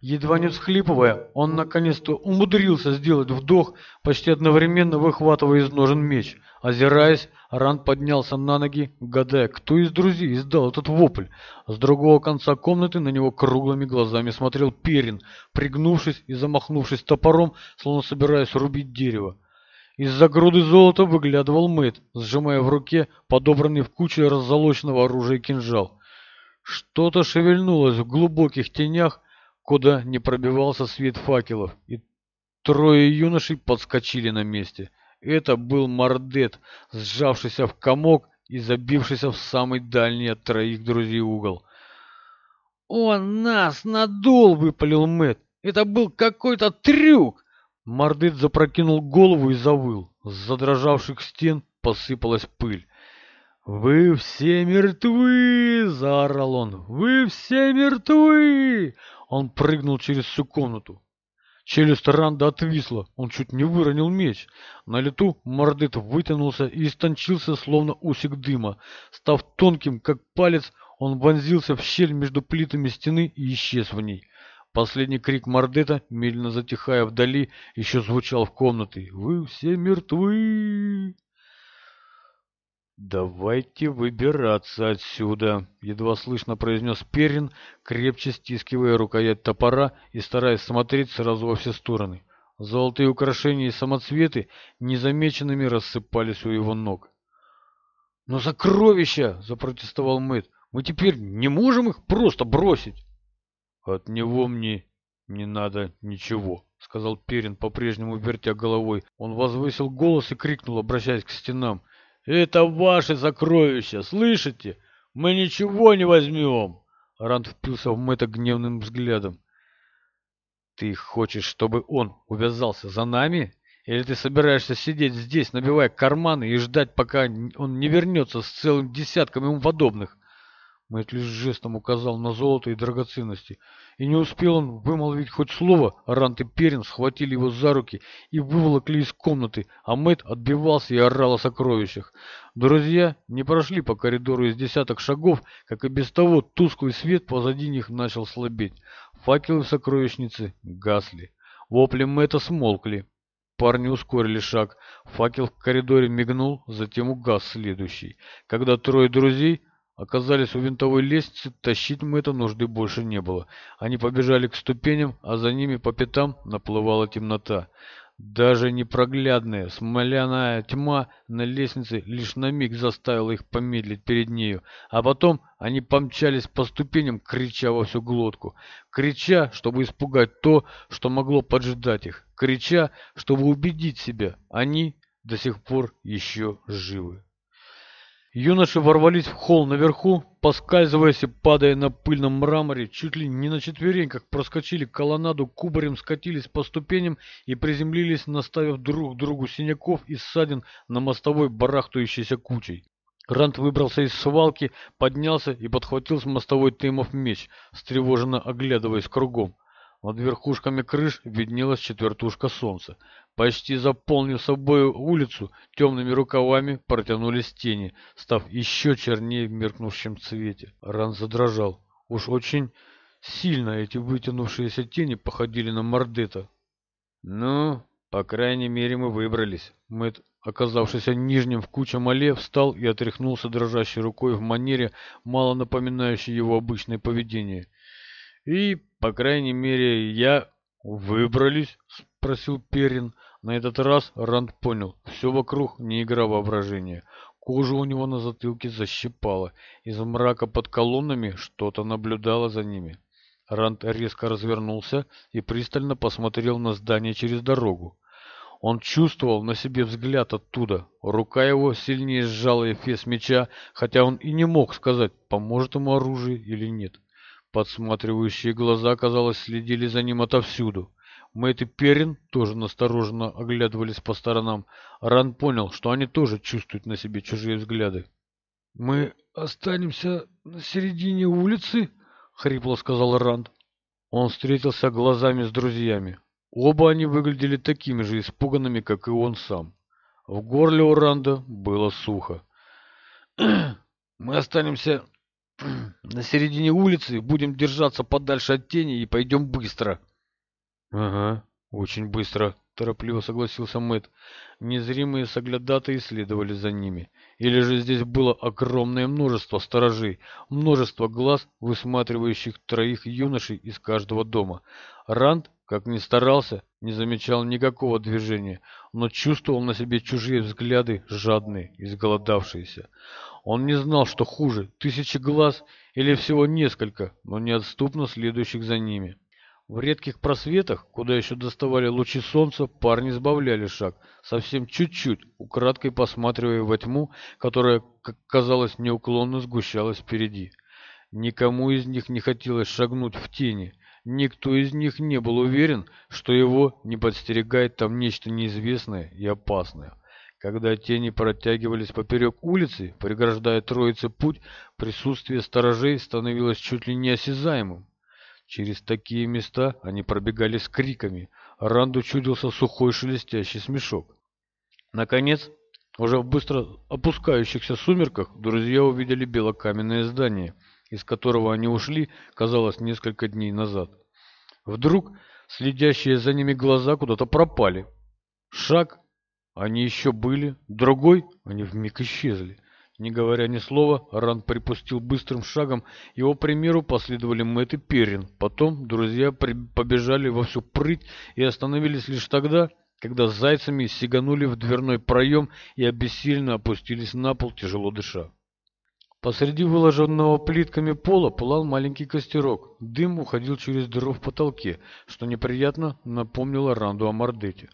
Едва не всхлипывая, он наконец-то умудрился сделать вдох, почти одновременно выхватывая из ножен меч. Озираясь, Ран поднялся на ноги, гадая, кто из друзей издал этот вопль. С другого конца комнаты на него круглыми глазами смотрел Перин, пригнувшись и замахнувшись топором, словно собираясь рубить дерево. Из-за груды золота выглядывал Мэт, сжимая в руке подобранный в куче раззолоченного оружия кинжал. Что-то шевельнулось в глубоких тенях, куда не пробивался свет факелов, и трое юношей подскочили на месте. Это был мордет, сжавшийся в комок и забившийся в самый дальний от троих друзей угол. «Он нас надул!» — выпалил Мэт. «Это был какой-то трюк!» Мордет запрокинул голову и завыл. С задрожавших стен посыпалась пыль. «Вы все мертвы!» — заорал он. «Вы все мертвы!» Он прыгнул через всю комнату. Челюсть Ранда отвисла, он чуть не выронил меч. На лету мордыт вытянулся и истончился, словно усик дыма. Став тонким, как палец, он вонзился в щель между плитами стены и исчез в ней. Последний крик Мордета, медленно затихая вдали, еще звучал в комнате. «Вы все мертвы!» «Давайте выбираться отсюда!» — едва слышно произнес Перин, крепче стискивая рукоять топора и стараясь смотреть сразу во все стороны. Золотые украшения и самоцветы незамеченными рассыпались у его ног. «Но сокровища!» — запротестовал Мэтт. «Мы теперь не можем их просто бросить!» «От него мне не надо ничего!» — сказал Перин, по-прежнему вертя головой. Он возвысил голос и крикнул, обращаясь к стенам. Это ваше сокровище, слышите? Мы ничего не возьмем!» Ранд впился в Мэтта гневным взглядом. «Ты хочешь, чтобы он увязался за нами? Или ты собираешься сидеть здесь, набивая карманы и ждать, пока он не вернется с целым десятком ему подобных?» Мэтт лишь жестом указал на золото и драгоценности. И не успел он вымолвить хоть слово, Рант и Перин схватили его за руки и выволокли из комнаты, а Мэтт отбивался и орал о сокровищах. Друзья не прошли по коридору из десяток шагов, как и без того тусклый свет позади них начал слабеть. Факелы в сокровищнице гасли. Вопли Мэтта смолкли. Парни ускорили шаг. Факел в коридоре мигнул, затем угас следующий. Когда трое друзей оказались у винтовой лестницы, тащить мы это нужды больше не было. Они побежали к ступеням, а за ними по пятам наплывала темнота. Даже непроглядная смоляная тьма на лестнице лишь на миг заставила их помедлить перед нею, а потом они помчались по ступеням, крича во всю глотку, крича, чтобы испугать то, что могло поджидать их, крича, чтобы убедить себя, они до сих пор еще живы. Юноши ворвались в холл наверху, поскальзываясь и падая на пыльном мраморе, чуть ли не на четвереньках проскочили колоннаду, кубарем скатились по ступеням и приземлились, наставив друг другу синяков и ссадин на мостовой барахтающейся кучей. Грант выбрался из свалки, поднялся и подхватил с мостовой Теймов меч, встревоженно оглядываясь кругом. Надверхушка крыш виднелась четвертушка солнца. Почти заполнив собой улицу, темными рукавами протянулись тени, став еще чернее в меркнувшем цвете. Ран задрожал. Уж очень сильно эти вытянувшиеся тени походили на мордета. «Ну, по крайней мере, мы выбрались». Мэтт, оказавшийся нижним в куче мале, встал и отряхнулся дрожащей рукой в манере, мало напоминающей его обычное поведение. «И по крайней мере, я... Выбрались? Спросил Перин. На этот раз Ранд понял, все вокруг не игра воображения. Кожа у него на затылке защипала. Из мрака под колоннами что-то наблюдало за ними. Ранд резко развернулся и пристально посмотрел на здание через дорогу. Он чувствовал на себе взгляд оттуда. Рука его сильнее сжала эфес меча, хотя он и не мог сказать, поможет ему оружие или нет. Подсматривающие глаза, казалось, следили за ним отовсюду. Мэтт и Перин тоже настороженно оглядывались по сторонам. Ран понял, что они тоже чувствуют на себе чужие взгляды. «Мы останемся на середине улицы?» — хрипло сказал Ранд. Он встретился глазами с друзьями. Оба они выглядели такими же испуганными, как и он сам. В горле у Ранда было сухо. «Мы останемся на середине улицы, будем держаться подальше от тени и пойдем быстро». «Ага, очень быстро», — торопливо согласился Мэтт. Незримые соглядатые следовали за ними. Или же здесь было огромное множество сторожей, множество глаз, высматривающих троих юношей из каждого дома. Ранд как ни старался, не замечал никакого движения, но чувствовал на себе чужие взгляды, жадные, изголодавшиеся. Он не знал, что хуже, тысячи глаз или всего несколько, но неотступно следующих за ними. В редких просветах, куда еще доставали лучи солнца, парни сбавляли шаг, совсем чуть-чуть, украдкой посматривая во тьму, которая, как казалось, неуклонно сгущалась впереди. Никому из них не хотелось шагнуть в тени – Никто из них не был уверен, что его не подстерегает там нечто неизвестное и опасное. Когда тени протягивались поперек улицы, преграждая троице путь, присутствие сторожей становилось чуть ли не осязаемым. Через такие места они пробегали с криками. Ранду чудился сухой шелестящий смешок. Наконец, уже в быстро опускающихся сумерках друзья увидели белокаменное здание – из которого они ушли, казалось, несколько дней назад. Вдруг следящие за ними глаза куда-то пропали. Шаг, они еще были, другой, они вмиг исчезли. Не говоря ни слова, Ран припустил быстрым шагом, его примеру последовали Мэтт и Перин. Потом друзья побежали во всю прыть и остановились лишь тогда, когда с зайцами сиганули в дверной проем и обессильно опустились на пол, тяжело дыша. Посреди выложенного плитками пола пылал маленький костерок. Дым уходил через дыру в потолке, что неприятно напомнило Ранду о Мордете.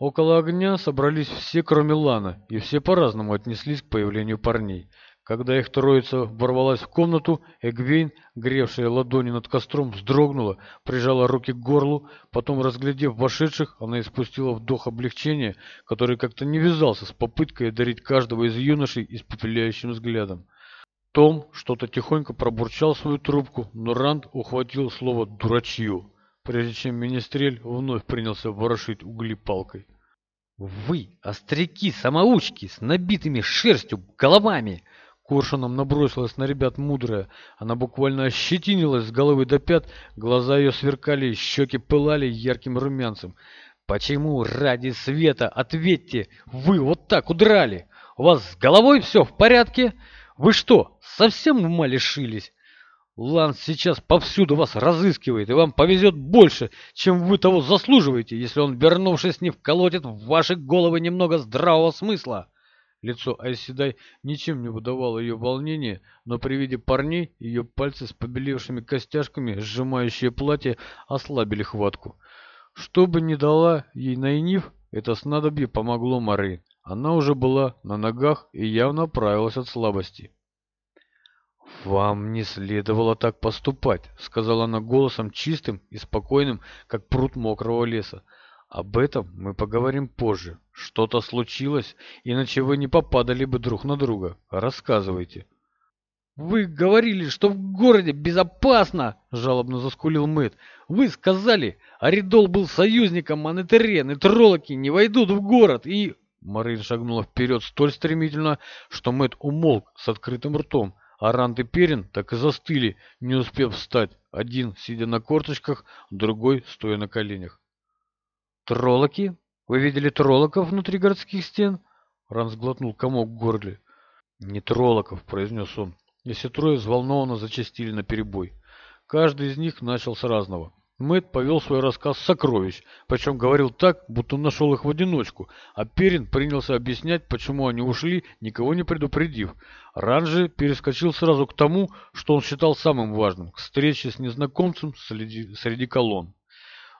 Около огня собрались все, кроме Лана, и все по-разному отнеслись к появлению парней. Когда их троица ворвалась в комнату, Эгвейн, гревшая ладони над костром, вздрогнула, прижала руки к горлу, потом, разглядев вошедших, она испустила вдох облегчения, который как-то не вязался с попыткой одарить каждого из юношей испепеляющим взглядом. Том что-то тихонько пробурчал свою трубку, но Ранд ухватил слово «дурачье», прежде чем Министрель вновь принялся ворошить угли палкой. «Вы, остряки-самоучки, с набитыми шерстью головами!» Коршуном набросилась на ребят мудрая. Она буквально ощетинилась с головы до пят, глаза ее сверкали, щеки пылали ярким румянцем. «Почему ради света, ответьте, вы вот так удрали? У вас с головой все в порядке?» Вы что, совсем ума лишились? Лан сейчас повсюду вас разыскивает, и вам повезет больше, чем вы того заслуживаете, если он, вернувшись, не вколотит в ваши головы немного здравого смысла. Лицо Айседай ничем не выдавало ее волнения, но при виде парней ее пальцы с побелевшими костяшками, сжимающие платье, ослабили хватку. Что бы ни дала ей Найниф, это снадобье помогло Марин. Она уже была на ногах и явно оправилась от слабости. «Вам не следовало так поступать», — сказала она голосом чистым и спокойным, как пруд мокрого леса. «Об этом мы поговорим позже. Что-то случилось, иначе вы не попадали бы друг на друга. Рассказывайте». «Вы говорили, что в городе безопасно!» – жалобно заскулил Мэтт. «Вы сказали, Аридол был союзником Манетерен, и троллоки не войдут в город, и...» Морейн шагнула вперед столь стремительно, что Мэт умолк с открытым ртом, а Рант и Перин так и застыли, не успев встать, один сидя на корточках, другой стоя на коленях. «Троллоки? Вы видели троллоков внутри городских стен?» Ран сглотнул комок в горле. «Не троллоков», — произнес он. Если трое взволнованно зачастили наперебой. Каждый из них начал с разного. Мэтт повел свой рассказ сокровищ, причем говорил так, будто нашел их в одиночку, а Перин принялся объяснять, почему они ушли, никого не предупредив. Ранжи перескочил сразу к тому, что он считал самым важным – к встрече с незнакомцем среди, среди колонн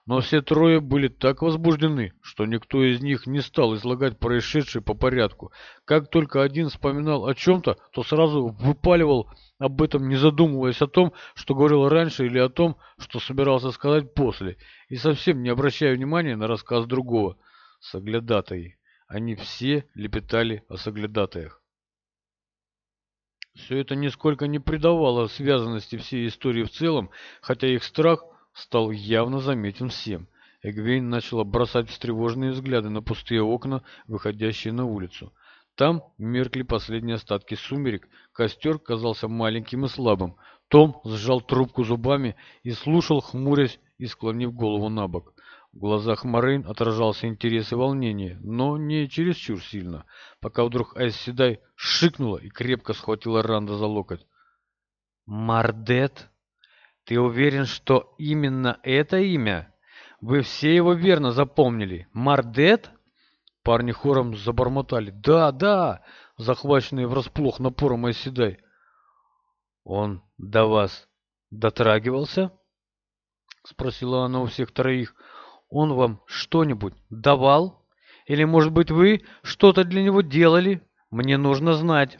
но все трое были так возбуждены, что никто из них не стал излагать происшедшее по порядку. Как только один вспоминал о чем-то, то сразу выпаливал об этом, не задумываясь о том, что говорил раньше или о том, что собирался сказать после, и совсем не обращая внимания на рассказ другого. Соглядатые. Они все лепетали о соглядатаях. Все это нисколько не придавало связанности всей истории в целом, хотя их страх – стал явно заметен всем. Эгвейн начала бросать встревоженные взгляды на пустые окна, выходящие на улицу. Там меркли последние остатки сумерек, костер казался маленьким и слабым. Том сжал трубку зубами и слушал, хмурясь и склонив голову на бок. В глазах Морейн отражался интерес и волнение, но не чересчур сильно, пока вдруг Айс Седай шикнула и крепко схватила Ранда за локоть. «Мардет?» ты уверен, что именно это имя? Вы все его верно запомнили. Мардет? Парни хором забормотали. Да, да, захваченные врасплох напором оседай. Он до вас дотрагивался? Спросила она у всех троих. Он вам что-нибудь давал? Или, может быть, вы что-то для него делали? Мне нужно знать.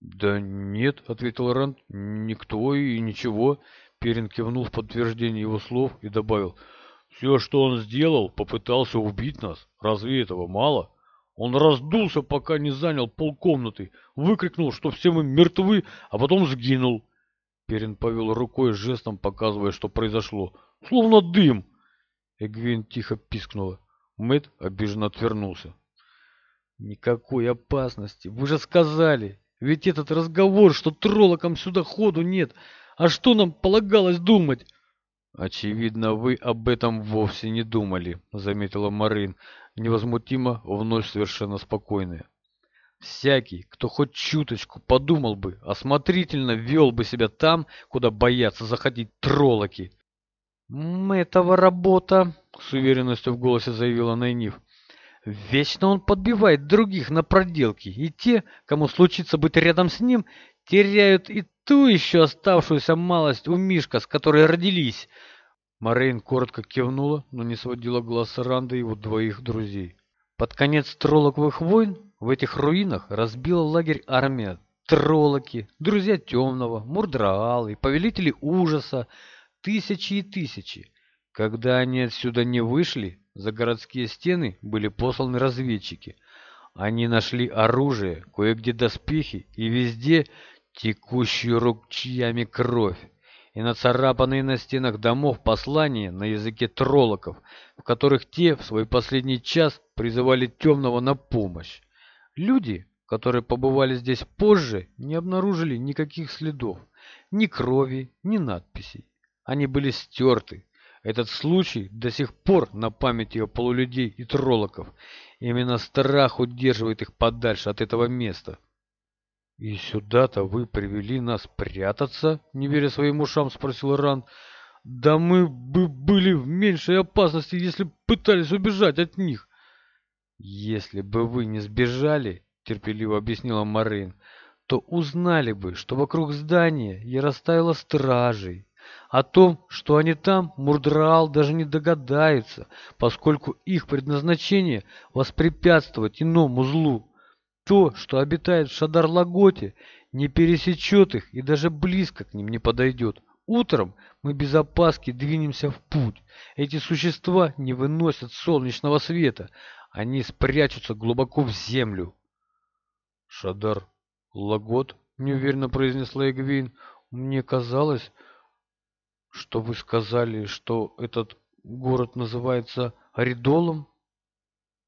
«Да нет», — ответил Рэнд, — «никто и ничего. Перин кивнул в подтверждение его слов и добавил, «Все, что он сделал, попытался убить нас. Разве этого мало?» Он раздулся, пока не занял полкомнаты, выкрикнул, что все мы мертвы, а потом сгинул. Перин повел рукой жестом, показывая, что произошло. «Словно дым!» Эгвин тихо пискнула. Мэт обиженно отвернулся. «Никакой опасности! Вы же сказали! Ведь этот разговор, что троллокам сюда ходу нет, а что нам полагалось думать?» «Очевидно, вы об этом вовсе не думали», — заметила Марин, невозмутимо, вновь совершенно спокойная. «Всякий, кто хоть чуточку подумал бы, осмотрительно вел бы себя там, куда боятся заходить троллоки». «Мэтова работа», — с уверенностью в голосе заявила Найниф. «Вечно он подбивает других на проделки, и те, кому случится быть рядом с ним, теряют и ту еще оставшуюся малость у Мишка, с которой родились. Морейн коротко кивнула, но не сводила глаз с Ранда и его двоих друзей. Под конец троллоковых войн в этих руинах разбила лагерь армия. Троллоки, друзья темного, мурдраалы, повелители ужаса, тысячи и тысячи. Когда они отсюда не вышли, за городские стены были посланы разведчики. Они нашли оружие, кое-где доспехи и везде текущую рукчиями кровь и нацарапанные на стенах домов послания на языке троллоков, в которых те в свой последний час призывали темного на помощь. Люди, которые побывали здесь позже, не обнаружили никаких следов, ни крови, ни надписей. Они были стерты. Этот случай до сих пор на памяти о полулюдей и троллоков. Именно страх удерживает их подальше от этого места. «И сюда-то вы привели нас прятаться?» — не веря своим ушам, спросил Ран. «Да мы бы были в меньшей опасности, если пытались убежать от них!» «Если бы вы не сбежали, — терпеливо объяснила Марин, — то узнали бы, что вокруг здания я расставила стражей. О том, что они там, Мурдраал даже не догадается, поскольку их предназначение — воспрепятствовать иному злу то, что обитает в Шадарлаготе, не пересечет их и даже близко к ним не подойдет. Утром мы без опаски двинемся в путь. Эти существа не выносят солнечного света. Они спрячутся глубоко в землю. Шадар Лагот, неуверенно произнесла Эгвин, мне казалось, что вы сказали, что этот город называется Ридолом.